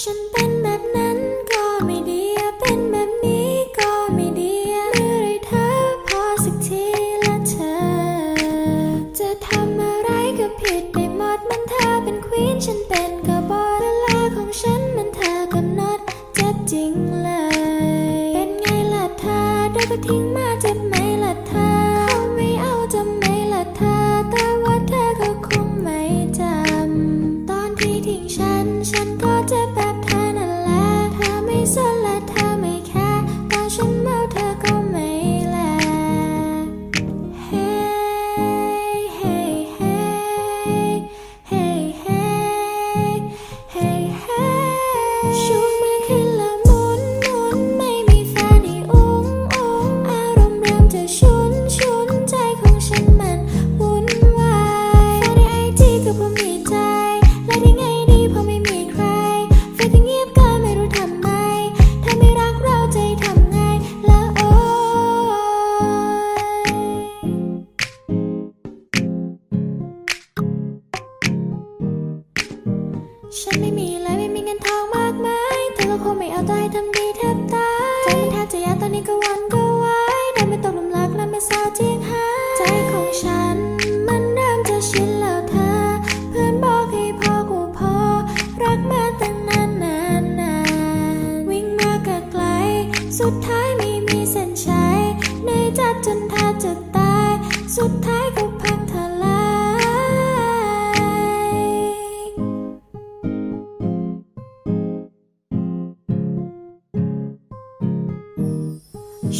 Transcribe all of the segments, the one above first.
ฉันเป็นแบบนั้นก็ไม่ดี เป็นแบบนี้ก็ไม่ดีเมื่อไรเธอพอสักทีละเธอ จะทำอะไรก็ผิดไปหมดมันเธอเป็นควีนฉันเป็นกบอเวลาของฉันมันเธอกำหนดเจ็บจริงเลย เป็นไงล่ะเธอเดี๋ยวก็ทิ้งมา พอมีใจและได้ไงดีพอไม่มีใครแฟนก็เงียบกันไม่รู้ทำไมถ้าไม่รักเราใจทำไงแล้วโอ้ยฉันไม่มีเลยไม่มีเงินทองม กมายเธอก็คงไม่เอาใจทำดีแทบตายใจมันแทบจะย่ตอนนี้ก็วันก็ไหวได้ไม่ตกหลุมรักและไม่เศร้าจริงหายใจของฉัน มันเริ่มจะชินแล้วเธอ เพื่อนบอกให้พอกูพอ รักมาตั้งนานนานนานวิ่งมาก็ไกล สุดท้ายไม่มีเส้นชัยในจัดจน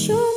ชู